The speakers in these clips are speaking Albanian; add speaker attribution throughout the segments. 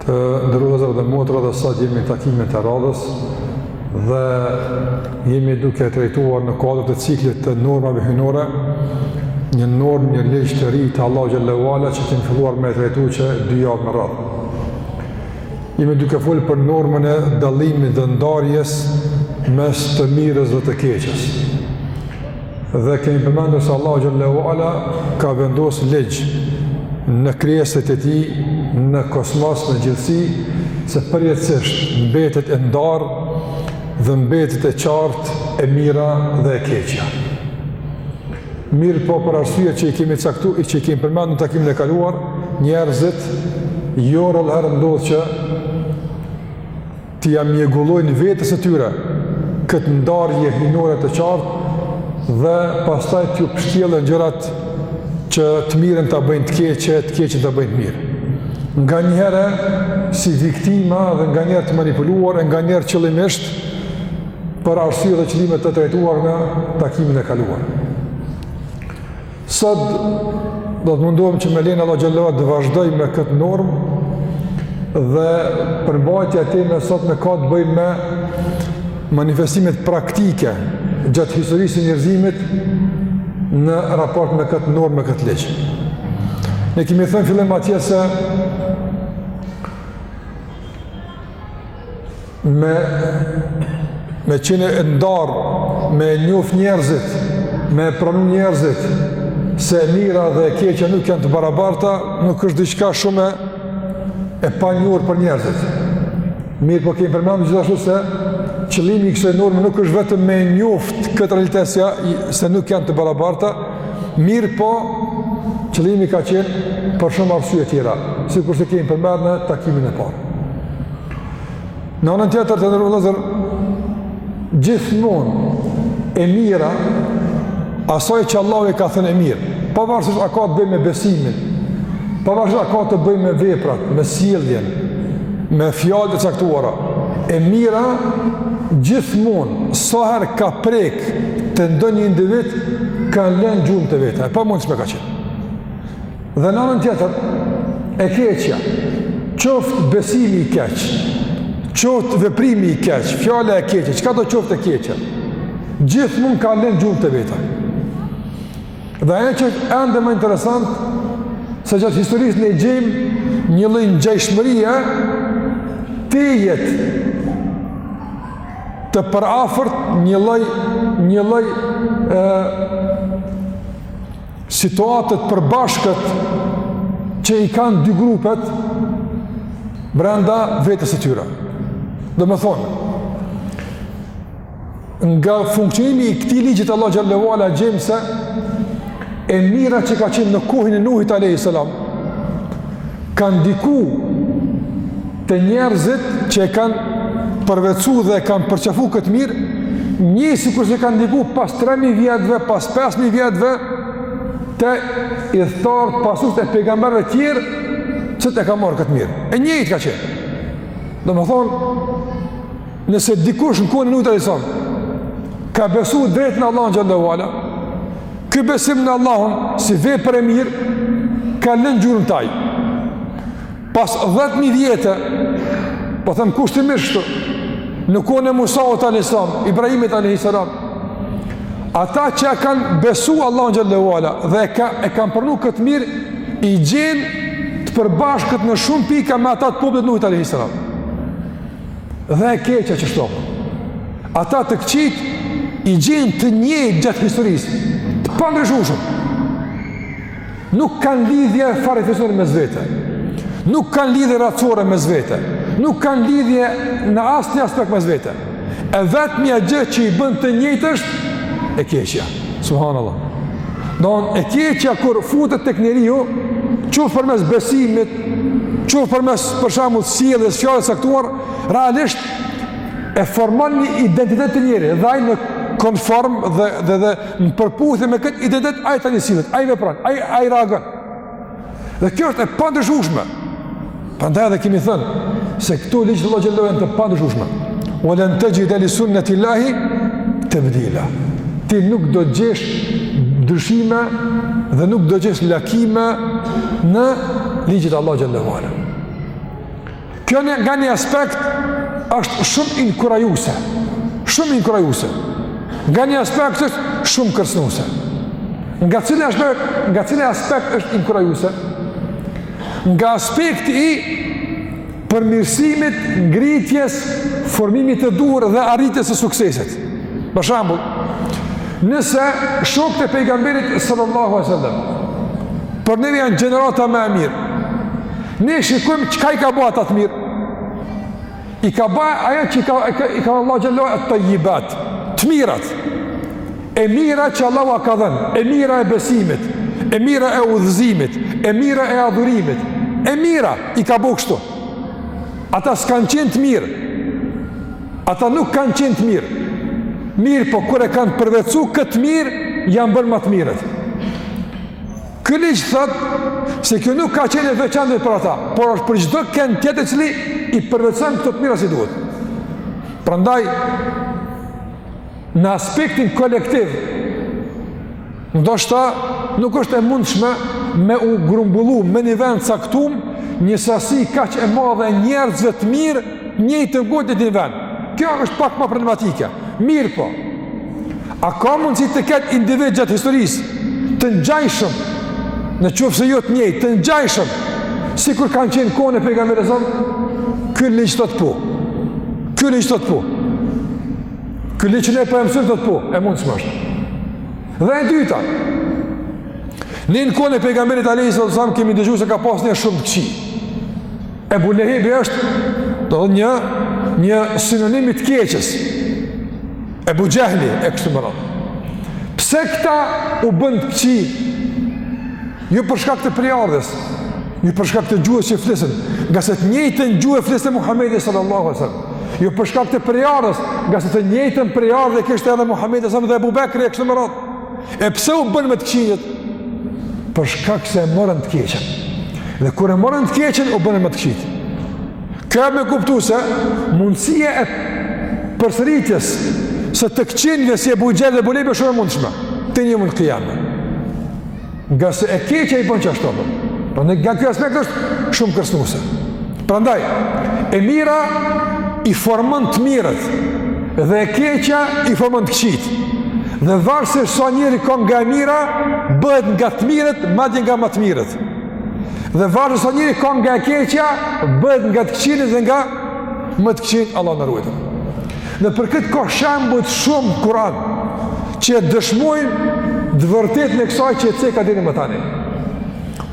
Speaker 1: Të nderuar vëllezër dhe motra dhe sot jemi takimin e radhës dhe jemi duke trajtuar në kuadër të ciklit të normave hyjnore, një normë, një ligj të ri të Allahut xhelle ue ala që kemi filluar me e trajtu që dy javë me radhë. Jemi duke fol për normën e dallimit dhe ndarjes mes të mirës dhe të keqes. Dhe kemi përmendur se Allahu xhelle ue ala ka vendosur ligj në krijesat e tij në kosmos në gjithësi se përjetësisht mbetet e ndarë dhe mbetet e qartë e mira dhe e keqja. Mirëpo për arsyet që i kemi caktu, që i kemi përmendu në takimin e kaluar, njerëzit, jo rrallëherë ndodh që t'ia mjegullojnë vetes së tyre këtë ndarje hyjnore të qartë dhe pastaj t'ju pështjellen gjërat që të mirën ta bëjnë të keqe, të keqen ta bëjnë të mirë. Nganjëherë si viktima dhe nganjëherë të manipuluar e nganjëherë qëllimisht për arsye dhe qëllime të trajtuar në takimin e kaluar. Sot do të mundohem që me lejen e Allahut xhelle ue ala të vazhdoj me këtë normë dhe përmbajtja e temës sotme ka të bëjë me manifestimet praktike gjatë historisë së njerëzimit në raport me këtë normë, me këtë ligj. Ne kemi thënë fillim atje se me qenë e ndarë, me njoft njerëzit, me pranu njerëzit, se e mira dhe e keqja nuk janë të barabarta, nuk është diçka shumë e panjohur për njerëzit. Mirëpo kemi përmendu gjithashtu se qëllimi i kësaj norme nuk është vetëm me e njoft këtë realitet se nuk janë të barabarta, Mirëpo, qëllimi ka qenë për shumë arsye tjera, sikurse kemi përmend në takimin e parë. Në anën tjetër të nderuar vëllezër, gjithmonë e mira, asaj që Allahu i ka thënë e mirë, pavarësisht a ka të bëjë me besimin, pavarësisht a ka të bëjë me veprat, me sjelljen, me fjalë të caktuara, e mira gjithmonë sa herë ka prek te ndonjë individ ka lënë gjurmët e veta, e pamundshme ka qenë. Dhe në anën tjetër, e keqja, qoftë besimi i keq, qoftë veprimi i keq, fjala e keqe, çkado qoftë e keqe, gjithmonë ka lënë gjurmët e veta. Dhe ajo që ende më interesant, se gjatë historisë ne gjejmë një lloj ngjashmërie tejet të përafërt një lloj një lloj ë situate të përbashkët që i kanë dy grupet brenda vetes së tyre. Domethënë, Nga funksionimi i këtij ligji t'Allahut xhallahu ala gjejmë se e mira që ka qenë në kohën e Nuhit alayhi salam ka ndiku te njerëzit që e kanë përvetësu dhe e kanë përqafu këtë të mirë, njësoj sikurse kanë ndiku pas 3.000 vjetëve, pas 5.000 vjetëve, te ithtarët, pasuesit e pejgamberëve tjerë, që e kanë marrë këtë të mirë. E njëjtë ka qenë. Domethënë, Nëse dikush në kohën e Nuhit alayhis salam ka besu drejt në Allahun xhallahu ala, ky besim në Allahun si vepër e mirë ka lënë gjurmë te ai. Pas 10000 vjete, po them kushtimisht në kohën e Musaut alayhis salam, Ibrahimit alayhis salam, ata që kanë besu Allahun xhallahu ala dhe e ka e kanë pranuar këtë të mirë i gjen të përbashkët në shumë pika me ata të popullit të Nuhit alayhis salam. dhe e keqja gjithashtu. Ata të këqijtë i gjen të njëjtë gjatë historisë, të pandryshueshëm. Nuk kanë lidhje farefisore mes vete, nuk kanë lidhje racore mes vete, nuk kanë lidhje në asnjë aspekt mes vete. E vetmja gjë që i bën të njëjtë është e keqja. Subhanallah. Domethënë e keqja kur futet tek njeriu, qoftë përmes besimit, qoftë përmes për shembull sjelljes fjalës së caktuar realisht e formon një identitet te njeriu dhe ai në konform dhe dhe dhe në përputhje me këtë identitet ai tani sillet, ai vepron, ai ai reagon. Dhe kjo është e pandryshueshme. Prandaj edhe kemi thënë se këto ligje të Allahut janë të pandryshueshme. Wa lan tajida li sunnati Allahi tabdila. Ti nuk do gjesh ndryshime dhe nuk do gjesh lakime në ligjet e Allahut xhallahu ala. Kjo një, nga një aspekt është shumë inkurajuse, shumë inkurajuse. Nga një aspekt është shumë kërcënuse. Nga cili aspekt, nga cili aspekt është inkurajuse? Nga aspekti i përmirësimit, ngritjes, formimit të duhur dhe arritjes së suksesit. Për shembull, nëse shokët e pejgamberit sallallahu alaihi wasallam për ne janë gjenerata më e mirë. Ne shikojmë çka i ka ba ata të mirë. I ka ba ajo që i ka, i ka Allahu xhallahu at tayyibat, të mirat. E mira që Allahu ua ka dhënë, e mira e besimit, e mira e udhëzimit, e mira e adhurimit, e mira i ka bo kështu. Ata s'kanë qenë të mirë. Ata nuk kanë qenë të mirë. Mirëpo kur e kanë përvetësu këtë mirë, janë bërë më të mirët. Ky ligj thotë se kjo nuk ka qenë e veçantë për ata, por është për çdo kënd tjetër i cili i përvetëson këto të mirë si duhet. Prandaj, në aspektin kolektiv, ndoshta nuk është e mundshme me u grumbullu në një vend t'caktum një sasi kaq e madhe e njerëzve të mirë njëjtë n'kohë dhe n'një vend. Kjo është pak ma problematike. Mirëpo, a ka mundësi të ketë individ gjatë historisë të ngjashëm, në qoftë se jo të njëjtë, të ngjashëm, sikur kanë qenë n'kohën e pejgamberit sallam, ky ligj thotë po. Ky ligj thotë po. Ky ligj që ne po e mësojmë thotë po, e mundshme është. Dhe e dyta. Ne në kohën e pejgamberit alejhi salatu selam kemi dëgju se ka pas njerëz shumë t'këqij. Ebu Lehebi është dhe një, një sinonim i të keqes. Ebu Xhehli e kështu me radhë. Pse këta u bënë t'këqij? Jo për shkak të prejardhjes, jo për shkak të gjuhës që flisnin, ngase të njëjtën gjuhë e fliste Muhamedi sallallahu alaihi wasallam. Jo për shkak të prejardhjes, ngase të njëjtën prejardhje kishte edhe Muhamedi sallallahu alaihi wasallam dhe Abu Bekri e kështu me radhë. E pse u bënë më të këqinjtë? Për shkak se e morën të keqën. Dhe kur e morën të keqën, u bënë më të këqijtë. Kjo me kuptu se mundësia e përsëritjes së të këqinjve si Ebu Xhehli dhe Ebu Lehebi shumë e mundshme. Të një mund të jamë. Ngase e keqja i bën qashtu apo. Prandaj nga ky aspekt është shumë kërcënuese. Prandaj e mira i formon të mirët dhe e keqja i formon të këqijtë. Dhe varësisht sa njeriu ka nga e mira, bëhet nga të mirët, madje nga më të mirët. Dhe varësisht sa njeriu ka nga e keqja, bëhet nga të këqinjtë dhe nga më të këqinjtë, Allahu na ruajt. Dhe për këtë ka shembuj të shumtë në Kur'an që e dëshmojnë të vërtetën e kësaj që e ceka deri më tani.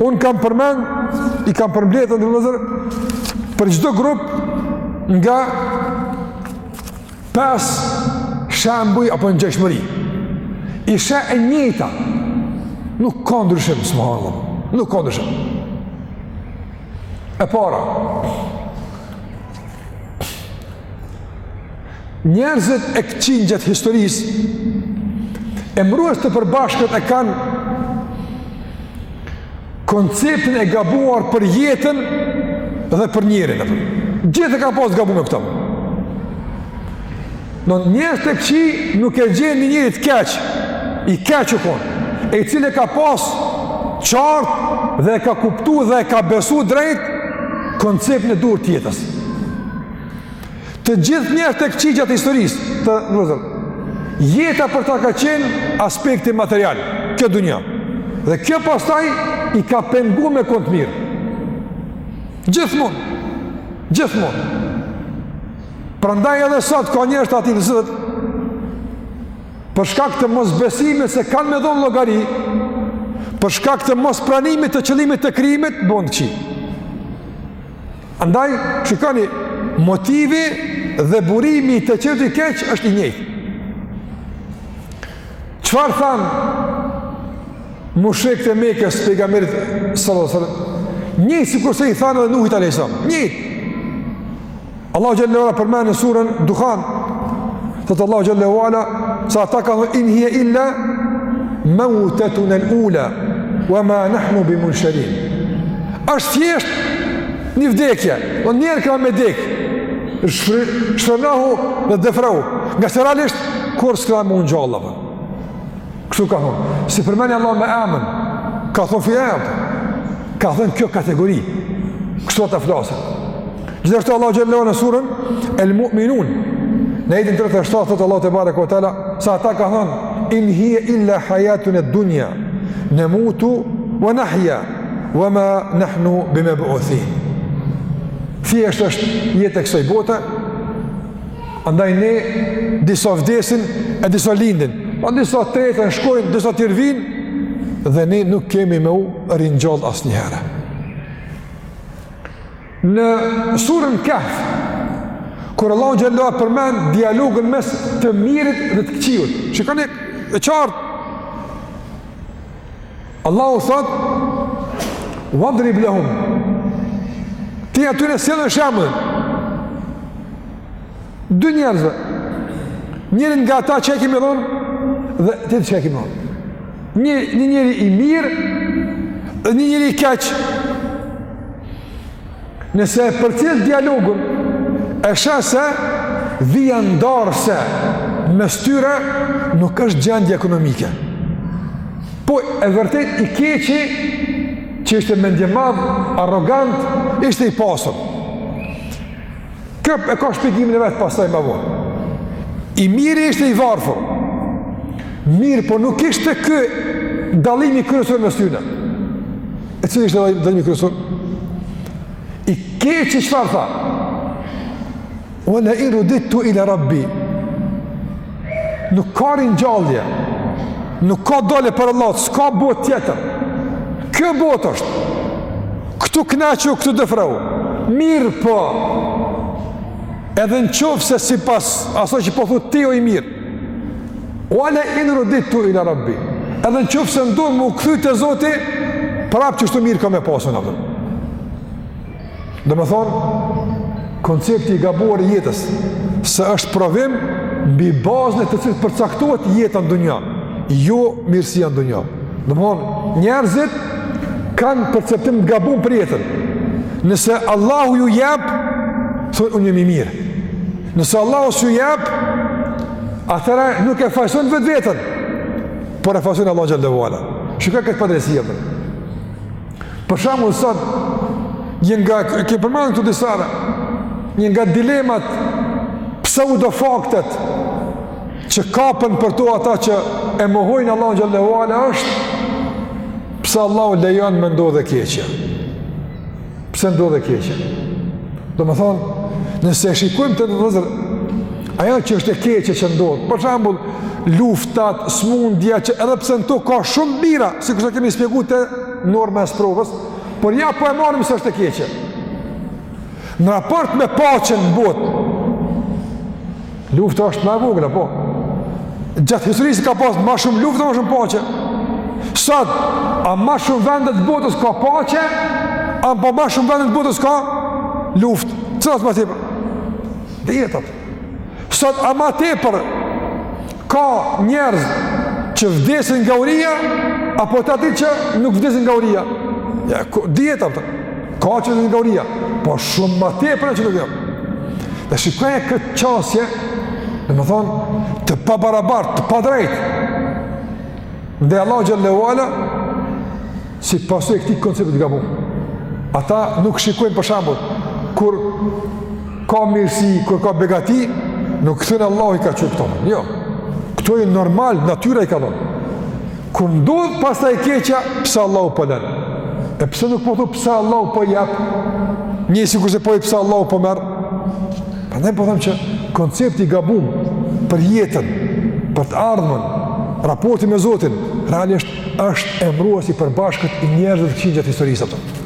Speaker 1: Unë kam përmend, i kam përmbledh, të nderuar vëllezër, për çdo grup nga pesë shembuj apo ngjashmëri. I sheh, e njëjta. Nuk ka ndryshim, subhanallahu. Nuk ka ndryshim. E para, Njerëzit e këqij gjatë historisë, emërues të përbashkët e kanë konceptin e gabuar për jetën dhe për njeriun. Gjithë e ka pas gabu me këto. Në njerëz të këqij nuk e gjen një njeri të keq, i keq u konë, e i cili e ka pas qartë dhe e ka kuptu dhe e ka besu drejt konceptin e duhur të jetës. Të gjithë njerëzit e këqij gjatë historisë, të nderuar vëllezër, jeta për ta ka qenë aspekti material, kjo dunja. Dhe kjo pastaj i ka pengu me kon të mirë. Gjithmonë, gjithmonë. Prandaj edhe sot ka njerëz të atillë të cilët, për shkak të mosbesimit se kanë me dhonë llogari, për shkak të mospranimit të qëllimit të krijimit, bëhen të këqij. Andaj, shikoni, motivi dhe burimi i të qenit i keq është i njëjtë. Çfarë i thanë mushrikët e Mekës pejgamberit salallahu alejhi ve selem? Njëjtë sikurse i thanë edhe Nuhit alejhi selam. Njëjtë. Allahu xhel-le ue ala përmend në surën Duhan, thot Allahu xhel-le ue ala se ata kanë thonë in hiya illa mautatuna al-ula wa ma nahnu bimunsharin. Është thjesht një vdekje, dhe po një herë ka me dek. Shfrenohu dhe dëfrehu. Ngase realisht kurrë s'ka me u ngjall. Po. Kështu ka thonë. S'i përmend Allahu me emën, ka thonë fjalë. Ka thonë kjo kategori. Kështu ata flasin. Gjithashtu Allahu xhallahu në surën El Mu'minun. Në ajetin 37 thot Allahu tebareke ue teala se ata kanë thënë in hiya illa hayatuna ad-dunya namutu wa nahya wa ma nahnu bimab'uthin. Thjesht është jetë e kësaj bote. Andaj ne disa vdesin e disa lindin. Pra disa treten shkojnë, disa tjerë vijnë dhe ne nuk kemi me u ringjall asnjëherë. Në surën Kehf, kur Allahu xhelle përmend dialogun mes të mirit dhe të keqit. Shikoni e qartë. Allahu thot: "Uadrib lahum" Ti atyre silljau shembullin Dy njerëzve Njërit nga ta që i kemi dhonë Dhe të të që e kemi dhonë Një njeri i mirë Dhe një njeri i keq Nëse e përcjell dialogun, e sheh se vija ndarëse mes tyre nuk është gjendje ekonomike. Po e vërtetë i keqi që ishte mendjemadh, arrogant, ishte i pasur. Kjo e ka shpjegimin e vet pastaj më vonë. I miri ishte i varfër. Mirëpo nuk ishte ky dallimi kryesor mes tyre. E cili ishte dallimi kryesor? I keqi çfarë tha? Ue le in rudidtu ila rabbi. Nuk ka ringjallje, nuk ka dole për Allah, s'ka botë tjetër. Kjo botë është, këtu knaqu, këtu dëfreu, mirëpo, edhe në qoftë se sipas aso që po thu ti o i mirë, ue le in rudidtu ila rabbi, edhe në qoftë se dom me u kthy te Zoti, prapë kështu mirë kom me pasën, apëtër. Domethënë, koncepti i gabuar i jetës, se është provim mbi bazën e të cilit përcaktohet jeta në dunja, jo mirësia në dunja. Domethënë, njerëzit kanë perceptim të gabuar për jetën. Nëse Allahu ju jep, thonë, unë jam i mirë. Nëse Allahu s'ju jep, atëherë nuk e fajësojnë vetveten, por e fajësojnë Allahun xhelle ue ala. Shikoj këtë padrejtësi. Për shembull sot një nga, kemi përmend këtu disa herë, një nga dilemat pseudofaktet që kapën për to ata që e mohojnë Allahun xhelle ue ala është pse Allahu lejon me ndodh e keqja. Pse ndodh e keqja? Domethënë, nëse e shikojmë të nëzër, ajo që është e keqe që ndodh, për shembull, luftat, smundja, që edhe pse në to ka shumë të mira, sikur që kemi shpjegu te norma e sprovës, por ja po e marrim se është e keqe. Në raport me paqen në botë, lufta është ma e vogël, po. Gjatë historisë ka pas ma shumë luftë a ma shumë paqe. Sot, a ma shumë vende të botës ka paqe, apo ma shumë vende të botës ka luftë. Cila asht ma tepër? Dhe jetët. Sot a ma tepër ka njerëz që vdesin nga uria apo të atillë që nuk vdesin nga uria. Ja, dihet, a kupton. Ka që vdesin nga uria, po shumë ma tepër që do Dhe shikoje këtë qasje, domethënë të pabarabartë, të padrejtë. Dhe Allahu xhelle ue ala si pasojë e këtij koncepti të gabuar. Ata nuk shikojnë për shembull kur Ka mirësi, kur ka begati, nuk thonë Allahu i ka çu këto. Jo, këto e normal, natyra i ka dhënë. Kur ndodh pastaj e keqja, pse Allahu po len? Po e pse nuk po thu pse Allahu po jep? Njësoj sikurse po thu pse Allahu po merr? Prandaj po them që koncepti i gabum për jetën, për të ardhmen, raportin me Zotin, realisht është emëruesi i përbashkët i njerëzve të këqij gjatë historisë, a kupton.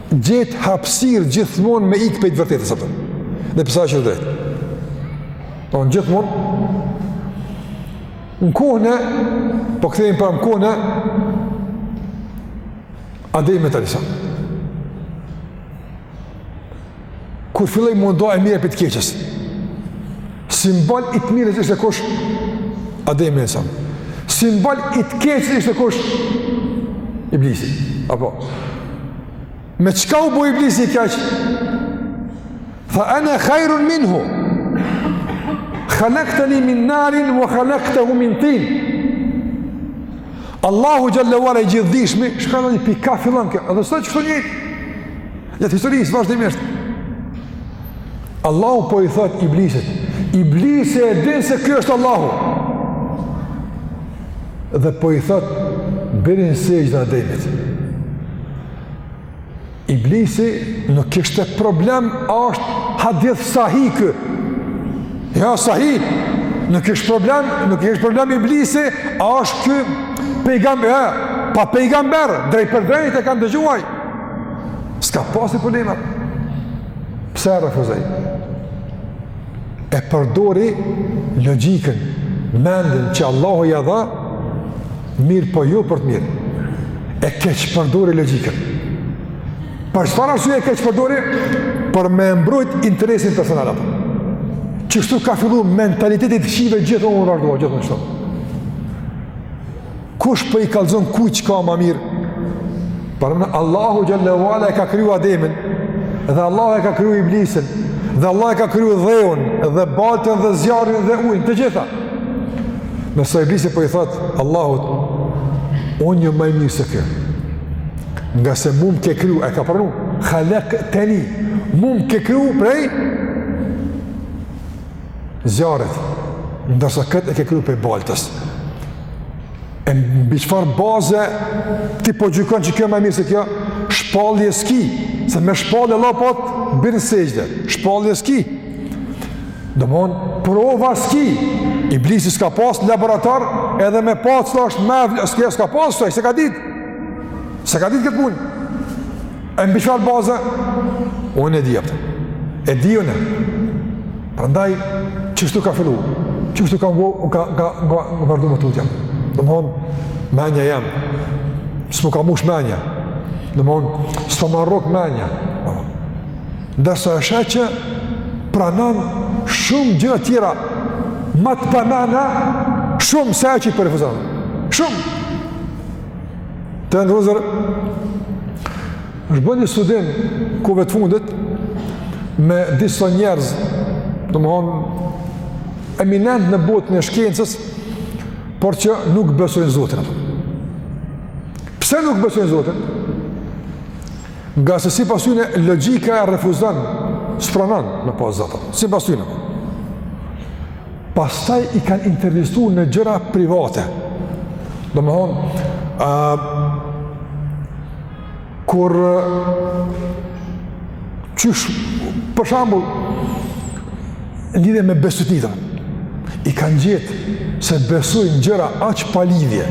Speaker 1: gjetë hapësirë gjithmonë me ik prej të vërtetës, a kupton. Dhe prej asaj që është e drejtë. Ta po, në gjithmonë, në kohën e, po kthehemi pra në kohën e Ademit alejhi selam. Kur filloi me u nda e mira prej të keqes. Simbol i të mirës ishte kush? Adem alejhi selam. Simbol i të keqes ishte kush? Iblisi. Apo? Me çka u bo Iblisi i keq? Tha ene khajrun minhu. Khalakteni min narin, ue khalaktehu min tin. Allahu xhelle ue ala i gjithëdijshmi, çka don, pika fillon kjo, edhe sot është e njëjtë, Gjatë historisë vazhdimisht, Allahu po i thot iblisit, iblisi e din se ky është Allahu, dhe po i thot, bjeri në sexhde Ademit. Iblisi nuk kishte problem, a është hadith sahih, jo sahih, nuk kishte problem, nuk kishte problem iblisi, a është ky pejgamber, pa pejgamber, drejtpërdrejt e ka ndëgju ai, S'ka pas probleme. Pse e refuzoi? E përdori logikën, mendin që Allahu ia dha, mirëpo jo për të mirë. E keqpërdori logjikën. Për çfarë arsye e keqpërdori? Për me mbrojt interesin personal, a kupton. Qështu ka fillu mentaliteti i të kqive, gjithë ka vazhdu, gjithmonë kështu. Kush po i kallzon kujt çka ma mirë? Paramendo, Allahu xhelle ue ala e ka kriju Ademin dhe Allahu e ka kriju Iblisin dhe Allahu e ka kriju dheun dhe baltën dhe zjarrin dhe ujin të gjitha. Nëse Iblisi po i thot Allahut unë jam ma i mirë se ky. Ngase mu m'ke kriju e ka pranu khalakteni mu m'ke kriju prej zjarrit, ndërsa këtë e ke kriju prej baltës. E mbi çfarë baze, ti po gjykon që kjo ma e mirë se kjo, shpallje s'ki, se me shpallje Allahu po thot, bir në sexhde, shpallje s'ki. Domethon, prova s'ki, Iblisi s'ka pas laborator, edhe me pas s'ka është me vlë, s'ka pas s'ka, s'e ka ditë, s'e ka ditë këtë punë. E mbi çfarë baze? Unë e di atë. E di unë. Prandaj qështu ka fillu. Qështu ka ngu, ka ka ka vazhdu më tutje. Domthon mendja jem. S'm'u ka mush mendja. Domthon s'po ma rrok mendja. Ndërsa e sheh që pranon shumë gjëra të tjera ma të pa mana shumë se ajo që po refuzon. Shumë. Të në rëzër, është bon një studim kohëve të fundit me disa njerëz, domethonë, eminent në botën e shkencës, por që nuk besojnë Zotin. Pse nuk besojnë Zotin? Ngase sipas tyne, logjika e refuzon, s'pranon me pas Zotin. Sipas tyne. pastaj i kanë intervistu në gjëra private. Domethonë, uh, kur qysh, për shembull, lidhje me bestytnitë, i kanë gjet se besojnë gjëra aq pa lidhje,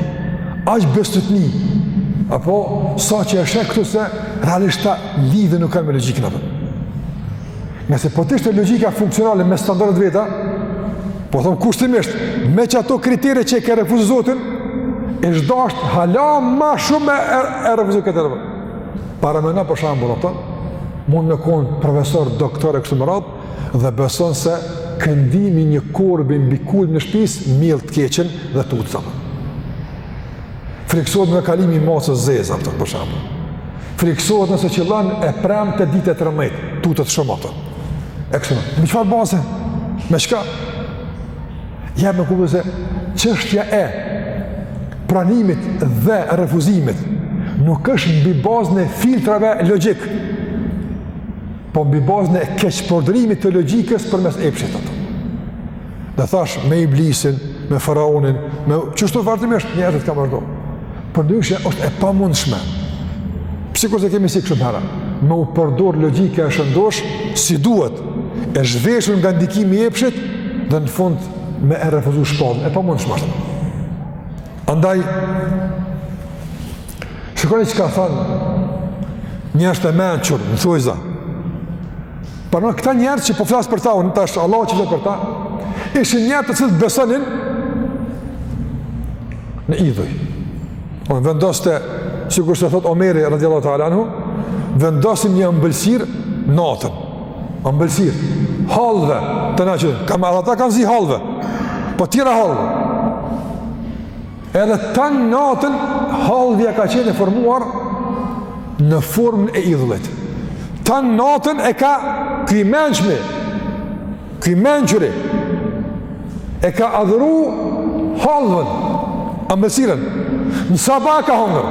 Speaker 1: aq bestytni, apo saqë e sheh këtu se realisht ata lidhje nuk kanë me logjikën ato. Ngase po të ishte logjika funksionale me standardet e veta, po thom kushtimisht, me qato kritere që e ke refuzu Zotin, është dasht hala ma shumë me e refuzu këtë rëvë. Parameno për shembull, ato, mund me konë profesor, doktor e kështu me radhë, dhe beson se këndimi i një korbi mbi kulm të shpisë, ndjell të keqen dhe tutet ato. Frikësohet nga kalimi i macës zezë, ato, për shembull. Frikësohet nëse qëllon e premte ditë e trembëdhjetë, tutet shumë, ato. E kështu, mbi çfarë baze? Me çka? Jep me kuptu se, çështja e pranimit dhe refuzimit nuk është mbi bazën e filtrave logjik, po mbi bazën e keqpërdorimit të logjikës përmes epshit, ato. Dhe thash me Iblisin, me faraonin, me qështu vazhdimisht njerëzit kanë vazhdu. Përndryshe është e pamundshme. Sikurse kemi cek shumë herë. Me u përdor logjika e shëndosh si duhet, e zhveshur nga ndikimi i epshit dhe në fund me e refuzu shpalljen, e pamundshme është. Andaj shikoni çka thon njerëzt e mençur, në thojza. Por në këta njerëz që po flas për ta, unë tash Allahu që flet për ta, ishin njerëz të cilët besonin në idhuj. Unë po vendoste, sikurse thotë Omeri, radijallahu teala anhu, vendosim një ëmbëlsirë natën. Ëmbëlsirë, hallvë të në qëtën, kanë edhe ata kanë zi hallvë, po tjera hallvë. Edhe tan natën hallvja ka qenë e formuar në formën e idhullit. Tan natën e ka ky i mençmi, ky i mençuri e ka adhuru hallvën, ambëlsirën, në sabah ka hongër.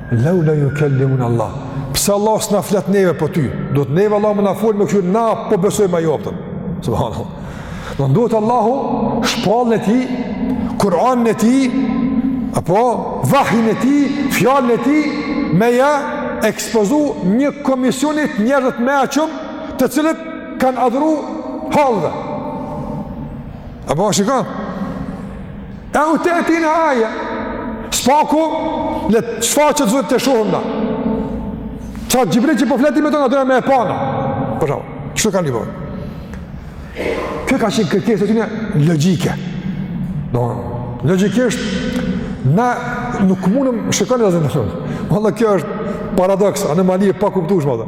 Speaker 1: Lau la jukel-limuna Allah. Pse Allahu s'na flet neve për ty? Duhet neve Allahu me na folë me kqyr, na po besojmë a jo pëtëm. Subhanallah. Në duhet Allahu shpalljen e tij, Kur'anin e tij, apo vahjin e tij, fjalën e tij, me ja ekspozu një komisioni t'njerëzve t'meçëm, të cilët kanë adhru hallvë. A po shikon? Eu te'tina aje, s'paku, le të shfaqet Zoti të shohim na. Qaj Xhibrili që po flet ti me to, na dona me e pa na. Për shembull, qështu kanë bo. Kjo ka qenë kërkesë e tyne logjike. Do, logjikisht, na nuk mundëm shikoni dhe zë në shumë. Më kjo është paradoks, anomali e pakuptueshme dhe.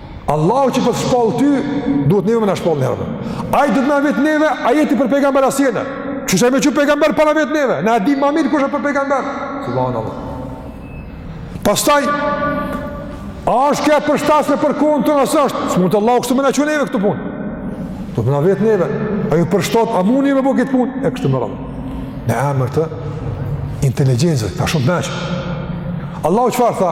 Speaker 1: Allahu që po t'shpall ty, duhet neve me na shpallë njerëzve. Ai duhet me na vetë neve, a je ti për pejgamber a s'je. Qysh me çu pejgamber pa na vetë neve, na e dimë ma mirë kush është për pejgamber. Subhanallah. Pastaj, a është kjo e përshtatshme për kohën tonë a s'është? S'mundet Allahu kështu me na çu neve këtë punë. Duhet me na vetë neve, a ju përshtatet, a mundeni me bo këtë punë? E kështu me radhë. Në emër të inteligjencës, ka shumë të meçëm. Allahu çfarë tha,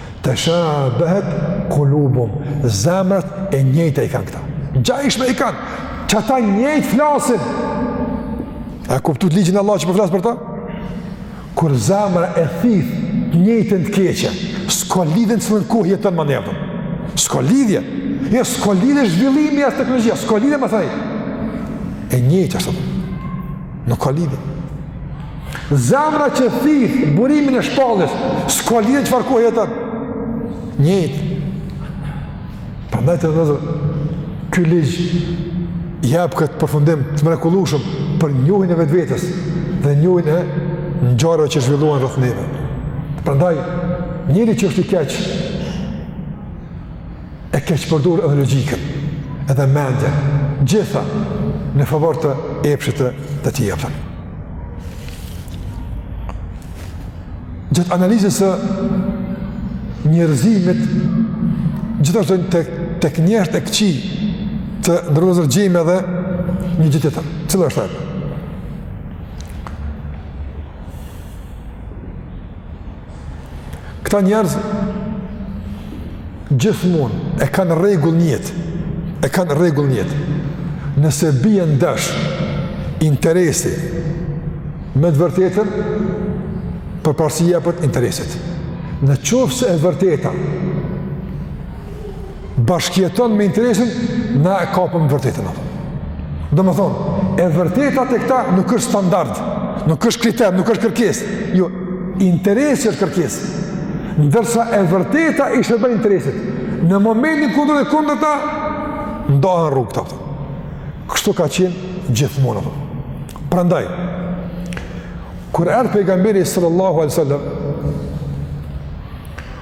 Speaker 1: Teshabehet kulubuhum, zemrat e njëjta i kanë këta. Gjajshme i kanë, qata njëjtë flasin. A e kuptut ligjin e Allahut që po flas për ta? Kur zemra e thith njëjtën të keqe, s'ka lidhje n'cilën kohë jeton më nevën. S'ka lidhje. Jo, s'ka lidhje zhvillimi as teknologjia, s'ka lidhje më thaj. E njëjtë është. Nuk ka lidhje. Zemra që thith burimin e shpalljes, s'ka lidhje çfarë kohë jeton. Njëjtë. Prandaj të vëzë ky ligj jap këtë përfundim të mrekullueshëm për njohjen e vetvetes dhe njohjen e ngjarjeve që zhvillohen rreth neve. Prandaj njeri që është i keq e keqpërdor edhe logjikën, edhe mendjen, gjitha në favor të epshit të, të tij apo. Gjatë analizës së njerëzimit gjithashtu te, tek njerëzit e këqij, të nderuar vëllezër, gjejmë edhe një gjë tjetër. Cila është ajo? Këta njerëz gjithmonë e kanë rregull jete, e kanë rregull jete. Nëse bie ndesh interesi me të vërtetën, përparësi jepet interesit. Në qoftë se e vërteta bashkjeton me interesin, na e kapëm vërtetën, a kupton. Domethënë, e vërteta te këta nuk është standard, nuk është kriter, nuk është kërkesë, jo, interesi është kërkesë, ndërsa e vërteta i shërben interesit, në momentin kur ndodh e kundërta, ndahen rrugët këta, a kupton. Kështu ka qenë gjithmonë, apo. Prandaj, kur erdh pejgamberi sallallahu alejhi ve selem,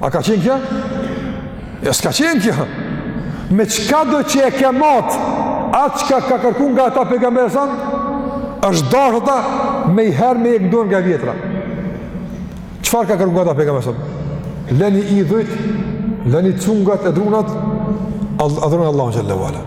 Speaker 1: A ka qenë kjo? Ja jo, s'ka qenë kjo. Me çkado që e ke mat, atë çka ka kërku nga ta pejgamberi sa, është dashë ata menjiherë me hjek dorë nga e vjetra. Çfarë ka kërku nga ta pejgamberi sa? Leni idhujt, leni cungat e drunat, adhuroni Allahun xhel-le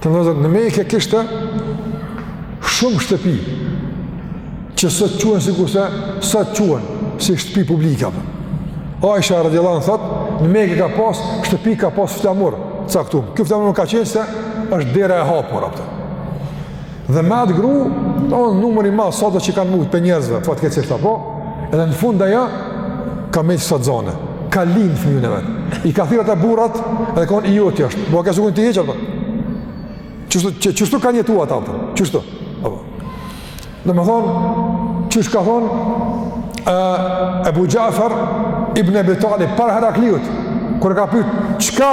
Speaker 1: Të nderuar vëllezër, në Mekë kishte shumë shtëpi, që sot quhen sikurse, sot quhen si shtëpi publike. Aisha radijallahu anha thotë, në Mekë ka pas, shtëpi ka pas flamur të caktum. Ky flamur më ka qenë se është dera e hapur, a kupton. Dhe me atë gru, një numër i madh, sa që kanë mujtë prej njerëzve, fatkeqësisht, apo? Edhe në fund ajo ka met shtatzanë. Ka lind fëmijën e vet. I ka thirrë ata burrat, edhe ka thon i joti është. Po ka sugun ti hiç apo? Qështu, qështu kanë jetuar ata apo? Qështu. Apo. Domethënë qysh ka thonë Ebu Xhafer ibn Ebi Talib para Herakliut kur e ka pyet çka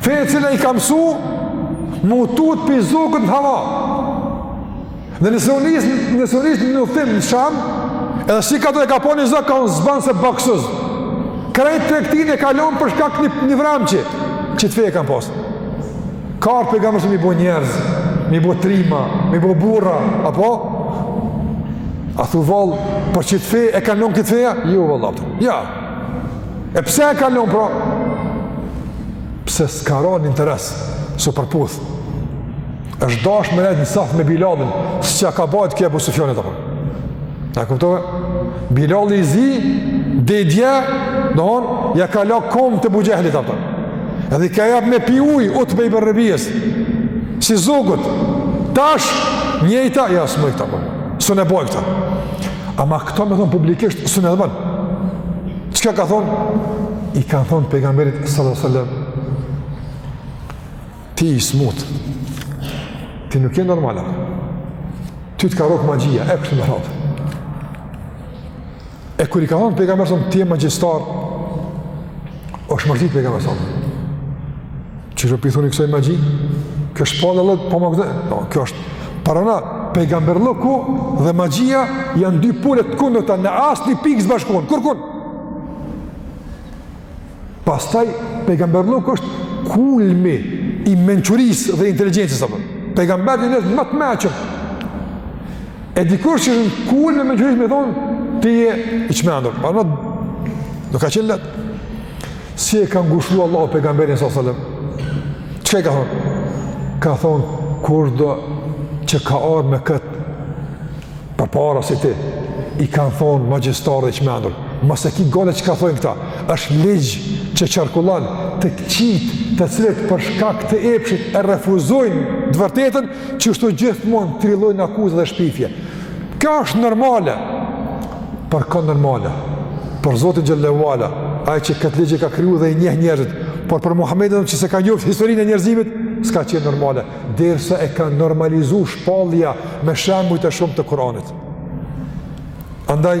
Speaker 1: Fe e cila i ka mësu, me u tut prej zogut në hava. Dhe nëse u nis, nëse u nis në udhëtim në Sham, edhe si ka dalë e ka pa një zog, ka thonë s'ban se baksuz. Krejt tregtinë e ka lon për shkak një, një vramë që, qit fe e kanë pas. Ka ardh pejgamberi mi bo njerëz, mi bo trima, mi bo burra, apo? A thu vallë, për qit fe e kanë lon këtë fe, a? Jo, valla, ja, E pse e kalon pra? Pse s'ka ra në interes, s'u përputh. është dash me nejtë në saf me Bilalin, s'ja ka bajt kje Ebu Sufjanit, apo. E kuptove? Bilali i zi, deri dje, domethonë, ja ka la komtë Ebu Xhehlit, apo. Edhe i ka jap me pi uj, Utbe ibn Rebias, si zogët, tash, njëjta, ja, s'mujtë, apo. S'un e bojnë këta. Ama këto me thonë publikisht, s'un e bën. Çka ka thonë? I kanë thonë pejgamberit sallat sallam, ti je i smutë, ti nuk je normal, ty të ka rrokë magjia, e kështu me radhë. E kur i kanë thonë pejgamberit sallam, ti je magjistar, osht mërzit pejgamberi sallam. Qysh p'i thuni kësaj magji? Kjo është budallallëk, a po më kupton? kjo është paranojë, pejgamberllëku dhe magjia janë dy punë të kundërta në asnjë pikë s'bashkohen, kurrë kurrë. Pastaj, pejgamberllëku është kulmi i mençurisë dhe inteligjencës, apo. pejgamberët janë njerëz më të mençëm. E dikujt që është kulmi i mençurisë me i thonë, ti je i çmendur, apo, nuk ka qenë lehtë. Si e ka ngushllu Allahu pejgamberin së sëllëm? Çka i ka thonë? Ka thonë, kurdo që ka ardh me këtë përpara si ti, i kanë thonë magjistar dhe i çmendur. Mos e ki gajle çka thonë këta, është ligj që qarkullon te të këqijtë të cilët për shkak të epshit e refuzojnë të vërtetën, që ashtu gjithmonë trillojnë akuzë dhe shpifje. Kjo është normale, për kë normale, për Zotin xhele ue ala, ai që këtë ligj e ka kriju dhe i njeh njerëzit, por për Muhammedin që s'e ka njoftë historinë e njerëzimit, s'ka qenë normale, derisa e ka normalizu shpallja me shembujt e shumtë të Kuranit. Andaj,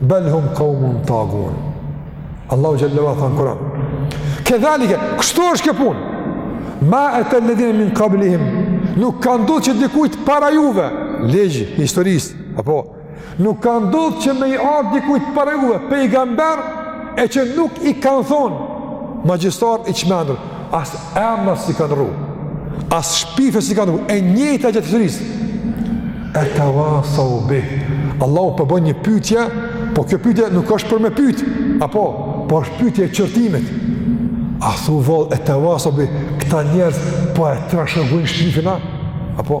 Speaker 1: bel hum kaumun tagun. Allahu xhele ue ala tha në Kur'an. Kedhalike, kështu është kjo punë. Ma etel-ledhine min kablihim nuk ka ndodh që dikujt para juve, ligj i historisë, apo nuk ka ndodh që me i ardh dikujt para juve pejgamber e që nuk i kanë thon magjistar i çmendur. As emnat s'i kanë ndrru, as shpifjet s'i kanë ndrru, e njëjta gjatë historisë. E tevasau bih. Allahu po bën një pytje, po kjo pytje nuk është për me pyt, apo, po është pytje e qortimit. A thu vallë, e tevasau bih, këta njerëz, po e trashëgojnë shpifjen a, apo,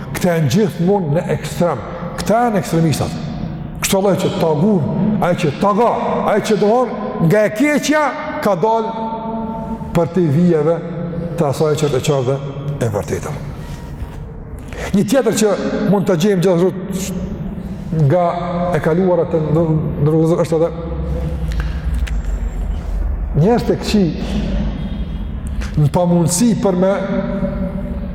Speaker 1: Këta janë gjithmonë në ekstrem. Këta janë ekstremistat. Kështu Allah që tagun, ai që taga, ai që dohon nga e keqja ka dal për të vijeve të asaj që të çon dhe e vërtetë. Një tjetër që mund ta gjejmë gjithashtu nga e kaluara të ndërgjegjësisht është edhe njerëz të këqij në pamundësi për me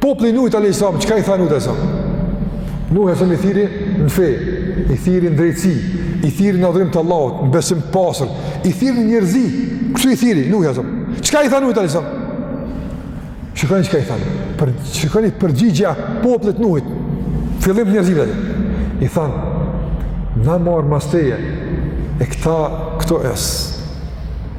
Speaker 1: Populli Nuhit alejhi selam, çka i tha Nuhit alejhi selam? Nuhi alejhi selam i thirri në fe, i thirri në drejtësi, i thirri në adhurim të Allahut, në besim të pastër, i thirri në njerëzi, kështu i thirri Nuhi alejhi selam. Çka i tha Nuhit alejhi selam? Shikoni çka i thanë, shikoni përgjigjja e popullit Nuhit. Fillim të njerëzve. I thanë, "Na mor masteje e këta këto es."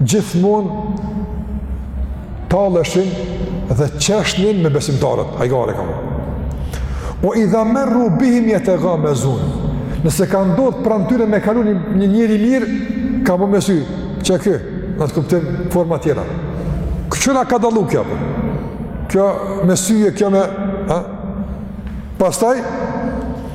Speaker 1: gjithmonë talleshin dhe qeshnin me besimtarët, hajgare kanë bo. Ue idha merru bihim jetegamezun, nëse ka ndodh pranë tyre me kalu një, një njeri i mirë, ka bo me sy, qe ky, në të kuptim forma tjera. Këqyre ka dalu kjo, për. kjo me sy e, kjo me... Ha? Pastaj,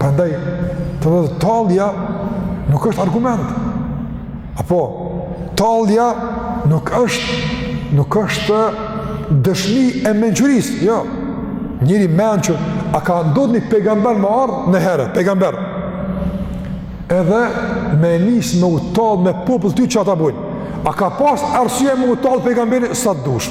Speaker 1: Prandaj, të dhe dhe tallja nuk është argument. Apo, tallja nuk është, nuk është dëshmi e mençurisë, jo. Njeri i mençur, a ka ndodh një pejgamber me ardh një herë, pejgamber. Edhe me nis me u tall me popull të tij që ata bujnë. A ka pas arsye me u tall pejgamberi sa të dush.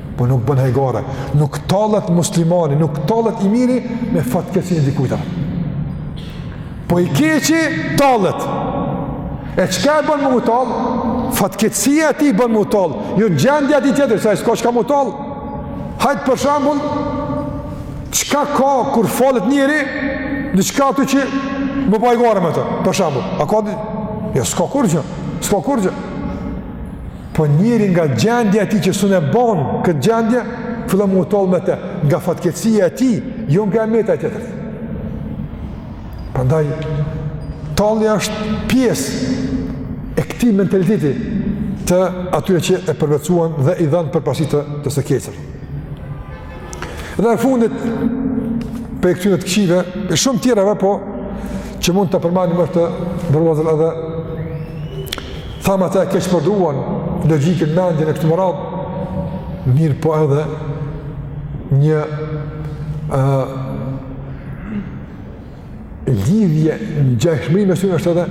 Speaker 1: Po nuk bën hajgare, nuk tallet muslimani, nuk tallet i miri me fatkeqësinë e dikujt. Po i keqi tallet. E çka e bën me u tall? Fatkeqësia e tij bën me u tall. Jo gjendja e atij tjetrit, se ai s'ka çka m'u tall. Hajt për shembull, çka ka kur falet njeri, diçka aty që me bo hajgare me të. Për shembull, a ka di? Jo, s'ka kurrgjë. S'ka kurrgjë. Po njeri nga gjendja e tij që s'un e bën këtë gjendje, fillon me u tall me të, nga fatkeqësia e tij, jo nga e meta e tjetrit. Prandaj tallja është pjesë e këtij mentaliteti të atyre që e përvetësuan dhe i dhanë përparësi të së keqes. Dhe e fundit, prej këtyre të këqijave, e shumë tjera dhe po, që mund ta përmendim mërë të bërëvazër edhe, thamë ata e keqpërdorën, logikën, mendjen e kështu me radhë, mirëpo edhe një uh, Lidhje ngjashmëri me sunë është edhe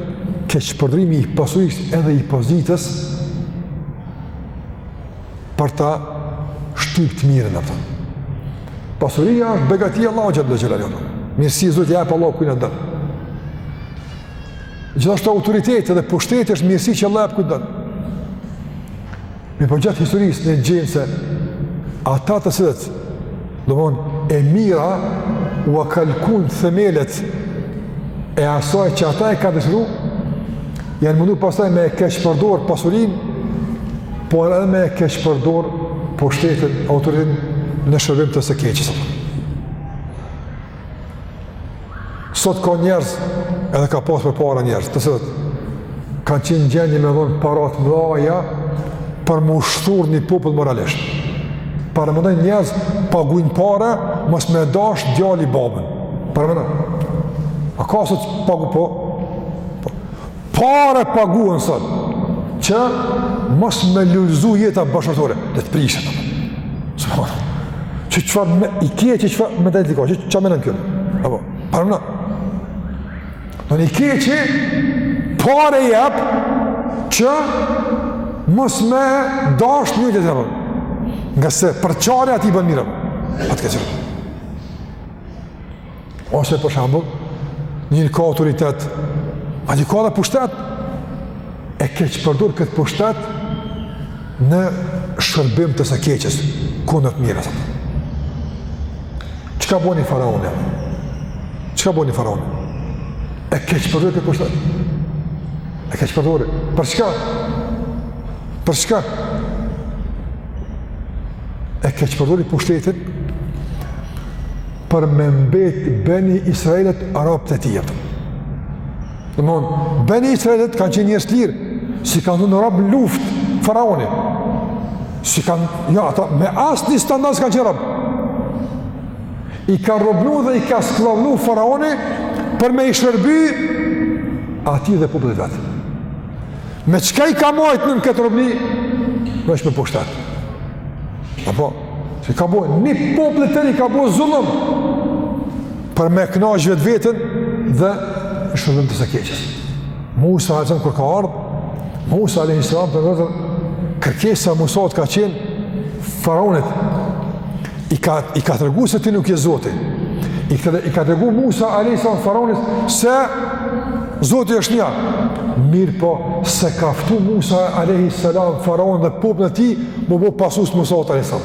Speaker 1: keqpërdorimi i pasurisë edhe i pozitës për ta shtypur të mirën apo. Pasuria është begati e Allahut azze ve xhele. Mirësi, Zoti ia jep, Allahu, kujt ta don. Gjithashtu autoriteti dhe pushteti është mirësi që Allahu e jep kujt don. Mirëpo gjatë historisë ne gjenë se ata të cilët, domethon, e mira ua kalkun themelet e asaj që ata e kanë dëshiru, janë mundu pastaj me e keqpërdor pasurinë, por edhe me e keqpërdor pushtetin, autoritetin në shërbim të së keqes. Sot ka njerëz, edhe ka pas përpara njerëz, të cilët kanë qenë n'gjendje me dhonë para t'mëdhaja për me shthur një popull moralisht. Paramendoni njerëz, paguajnë para, mos me e dash djali babën. Paramendoni. A ka sot pagu po? po. Pare paguan sot, që mos me lulzu jeta bashkëshortore, dhe të prishet. Se për çfarë i keqi, çfarë, me dajtë dikon, që që me në në kjërë, apo, parë në. Domethon i keqi pare jep, që mos me dashtë njëri-tjetrin ngase përçarja atij i bën mirë, atë keqe. Ose për shembull, njëri ka autoritet, ai ka dhe pushtet, e keqpërdor këtë pushtet në shërbim të së keqes, kundër të mirës. Çka boni faraoni? Çka boni faraoni? E keqpërdori këtë pushtet? E keqpërdori? Për çka? Për çka e keqpërdori pushtetin? për me mbet Beni Israilët rob të tij. Domethon, Beni Israilët kanë qenë njerëz të lirë, s'i ka nxanë rob lufte, faraoni. S'i ka, jo, ata me asnjë standard s'kanë qenë rob. I ka robnu dhe i ka skllavnu faraoni për me i shërby atij dhe popullit vet. Me çka i ka majtë në këtë robni, me çka, me pushtet. Apo, i ka bo, një populli të tërë i ka bo zullum, për me knaqë vetveten dhe në shërbim të së keqes. Musa a.s. kur ka ardhë, Musa a.s. të ndër, kërkesa Musait ka qenë faraonit, i ka, i ka tregu se ti nuk je zoti, i ka, i ka tregu Musa a.s. faraonit se Zoti është një, mirëpo s'e ka ftu Musa Alehi Selam, faraonin dhe popullin e tij, m'u bo pasues të Musaut alejhi selam.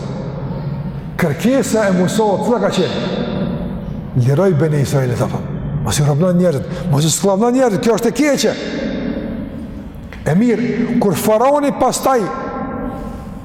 Speaker 1: Kërkesa e Musaut alejhi selam ka qenë, liroji beni israilitët, mos i robnon njerëzit, mos i skllavnon njerëzit, kjo është e keqe. E mirë, kur faraoni pastaj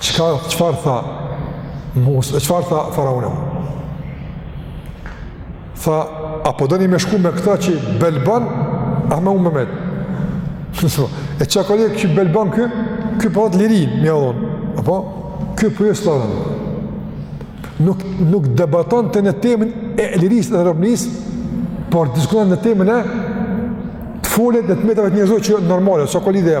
Speaker 1: Çka, çfarë tha Musa, çfarë tha faraoni? Tha, a po doni me shku me këta që belbon, a me unë me med? e që ka lirë që belbon ky, ky po e do lirinë, mi adhon, a po? Kë po jesë të adhon. Nuk, nuk debatonte në temën e lirisë dhe robnisë, por diskuton në temën e të folurit dhe të metave të njerëzve që janë normale, s'ka lidhje.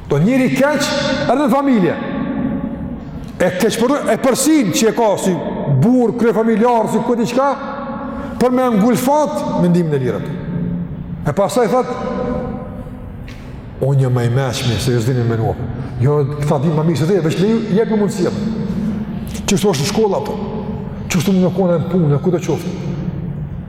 Speaker 1: Do njeri i keq edhe në familje. E keqpërdor epërsinë që e ka si burrë, kryefamiljar, sikur diçka për me e ngulfat mendimin e lirët. E pastaj thotë unë jam më i mençëm se ju, dëgjomni mua. Jo, këta dinë më mirë se ti, veç leji, jepju mundësinë. Qështu është në shkolla po, qështu mun me kanë në punë, ku të qoftë?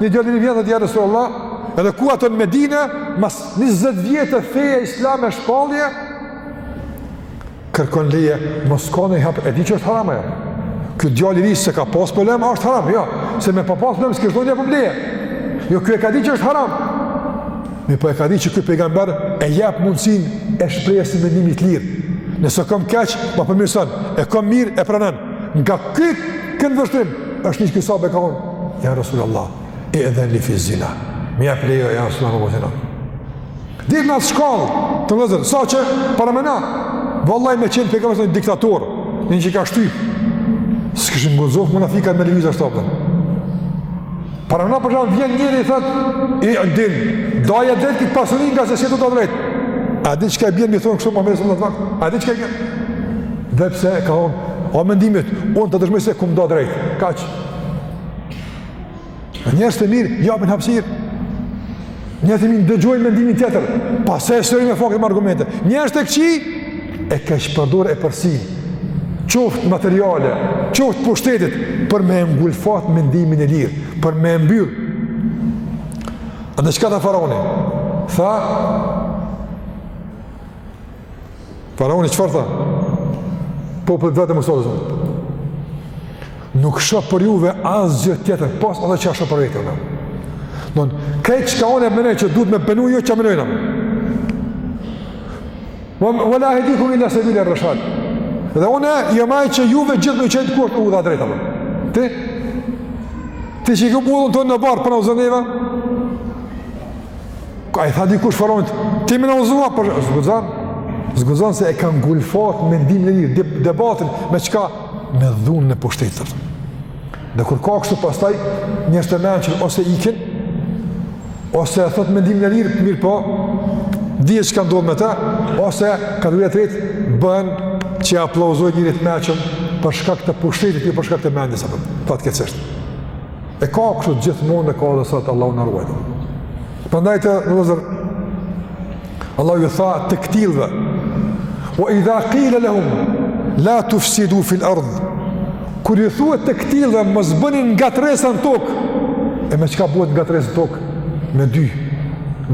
Speaker 1: një djalë i ri vjen, thotë ja Resulullah, edhe ku, atje në Medine, mas 20 vjetëve të fesë islame e shpalljes, kërkon leje, me ia çu në i hap, e di që është haram, a? Ky djalë i ri s'e ka pas problem a është haram a jo, se me pa pas problem s'kish shku për leje, jo, ky e ka ditë që është haram, mirëpo e ka ditë që ky pejgamber e jep mundësinë e shprehjes së mendimit të lirë, nëse e kom keq, ma përmirëson, e kom mirë, e pranon, Nga ky këndvështrim është një sahabe ka thonë, ja Rasulullah, i'dhen li fi zina. Më jap leje ja Rasulullah më thënë. Dhe në shkollë, të vëzën, sa që paramendo. Vallai me qenë pejgamberi diktator, një që ka shtypë, s'kishin guxu munafikët me lëviz ashtu apo. Paramendo për shembull vjen njëri i thotë, i'dil, daje drejt këtë pasuri ngase s'e dave drejt. A di çka bjen m'i thonë kështu Muhamedit sallallahu alaihi wasallam? A di çka bën? Dhe pse e ka thonë, mendimin, unë ta dëshmoj se kom da drejt, kaq. Njerëzit e mirë japin hapësirë. Njerëzit e mirë dëgjojnë mendimin tjetër, pastaj përsëri me fakte, me argumente. Njerëzit e këqij e keqpërdorin epërsinë, qoftë materiale, qoftë të pushtetit, për me e ngulfat mendimin e lirë, për me e mbyt. A dini çka tha faraoni? Tha, Faraoni çfarë tha? Popullit të vet mos ozon. Nuk shoh për juve asgjë tjetër pos atë çka shoh për veten. Don, këtë çka unë menoj që duhet me bo ju jo çka menoni. Wa la ahdikum illa sabila rashad. Dhe unë jam ai që juve gjithë më çet ku udha e drejta. Ti Ti që i këmë budhën tonë në barë për në A i tha dikush faraonit, ti me na udhëzua por s'guxon, s'guxon se e ka ngulfat mendimin e lirë debatin, me çka me dhunën e pushtetit. Dhe kur ka kështu pastaj, njerëz të mençur ose ikin, ose e thotë mendimin e lirë, mirëpo, dihet çka ndodh me ta, ose ka dhuje të rritë, bën që aplauzojnë njerëzit e mençëm për shkak të pushtetit, jo për shkak të mendjes, fatë këtë cështë. E ka kështu gjithmonë e ka dhe sot Allahu na ruajt. Prandaj të vëllezër Allahu ju tha të këtillëve Wa idha qila lahum la tufsidu fil ard Kur ju thuhet të këtillëve mos bëni ngatërresa në tokë. E me çka bëhet ngatërresa në tokë? Me dy.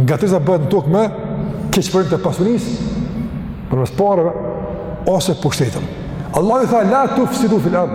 Speaker 1: Ngatërresa bëhet në tokë me keqpërdorim të pasurisë, përmes pareve ose pushtetit. Allahu i tha la tufsidu fil ard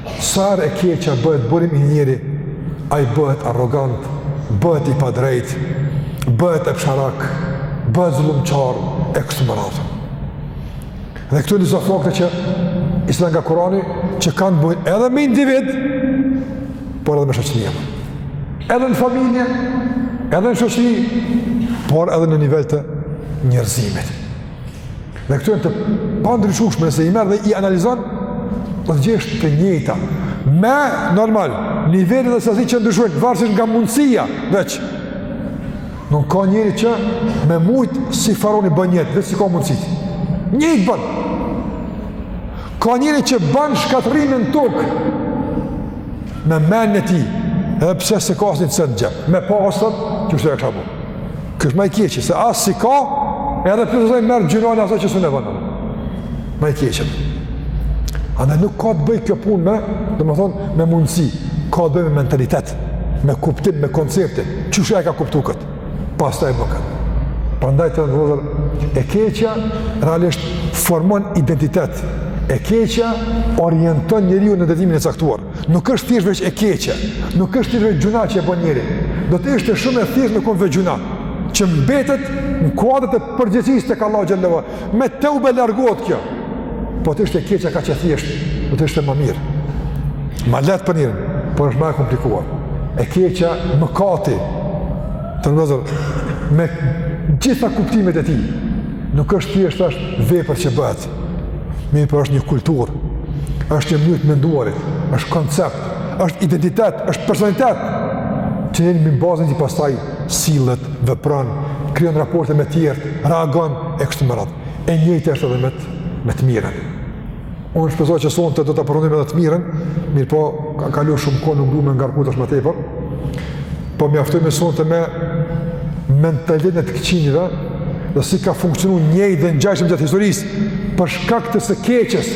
Speaker 1: Sa herë e keqja bëhet burim i njeriut, ai bëhet arrogant, bëhet i padrejtë, bëhet epsharak, bëhet zullumqar, e kështu me radhë. Dhe këtu disa fakte që i solla nga Kurani, që kanë të bëjnë edhe me individ, por edhe me shoqni. Edhe në familje, edhe në shoqni, por edhe në nivel të njerëzimit. Dhe këto janë të pandryshueshme nëse i merr dhe i analizon, do të gjesh të njëjta. Me normal, niveli dhe sasia ndryshojnë varësisht nga mundësia, veç. Nuk ka njeri që me mujt si faraoni bën njëjtë, veç s'i ka mundësitë. Njëjtë bën. Ka njeri që bën shkatërrime në tokë, me menen e tij, edhe pse s'e ka asnjë cent n'xhep, me pas thotë, kështu e kisha bo. Ky është ma i keq, se as s'i ka, edhe plus asaj merr gjynahen e asaj që s'un e bon. Ma i keq. Andaj nuk ka të bëjë kjo punë me, domethënë, me mundësi. Ka të bëjë me mentalitet, me kuptim, me koncepte. Qysh e ka kuptu këtë? Pastaj e bon këtë. Prandaj të nderuar vëllezër, e keqja realisht formon identitet. E keqja orienton njeriun në drejtimin e caktuar. Nuk është thjesht veç e keqja, nuk është thjesht veç gjynah që e bon njeri. Do të ishte shumë e thjeshtë me kon veç gjynah, që mbetet në kuadër të përgjegjësisë tek Allahu xhelle ue ala. Me teube largohet kjo. Po të ishte e keqja kaq e thjeshtë, do të ishte ma mirë. Ma lehtë për njerin, por është ma e komplikuar. E keqja mëkati. Të ndozur me gjitha kuptimet e tij. Nuk është thjesht, është vepër që bëhet. Mirëpo është një kulturë, është një mënyrë e të menduarit, është koncept, është identitet, është personalitet, që njeri mbi bazën e tij pastaj sillet, vepron, krijon raporte me tjerët, reagon e kështu me radhë. E njëjtë është edhe me të, me të mirën. Unë shpresoj që sonte do ta përfundojmë edhe të mirën, mirëpo ka kalu shumë kohë nuk du me ngarku ma tepër. Po mjaftojmë sonte me mentalitetin e të këqinjve dhe si ka funksionu njëjtë dhe ngjashëm gjatë historisë për shkak të së keqës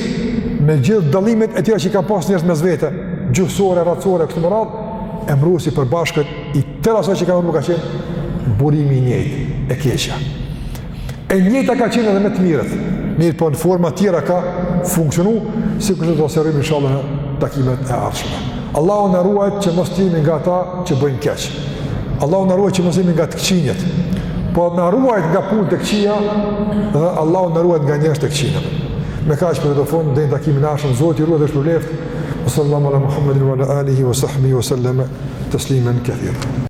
Speaker 1: me gjithë dallimet e tjera që i kanë pas njerëzit mes vete, gjuhësore, racore, kështu me radhë, emëruesi i përbashkët i tëra sa që ka mërru ka qenë burimi i njëjtë, e keqja. E njëjta ka qenë edhe me të mirët, mirëpo në forma tjera ka funksionu, sikur do ta sqarojmë inshallah në takimet e ardhshme. Allahu na ruajtë që mos të jemi nga ata që bëjnë keq. Allahu na ruajtë që mos të jemi nga të këqinjtë. Po na ruajtë nga punët e këqija dhe Allahu na ruajtë nga njerëzit e këqinj. Me kaq e përfundojmë, deri në takimin e ardhshëm, Zoti ju ruajtë dhe shpërbleftë, sallallahu ala Muhammedin wa ala alihi wa sahbihi wa sallama tasliman kathira.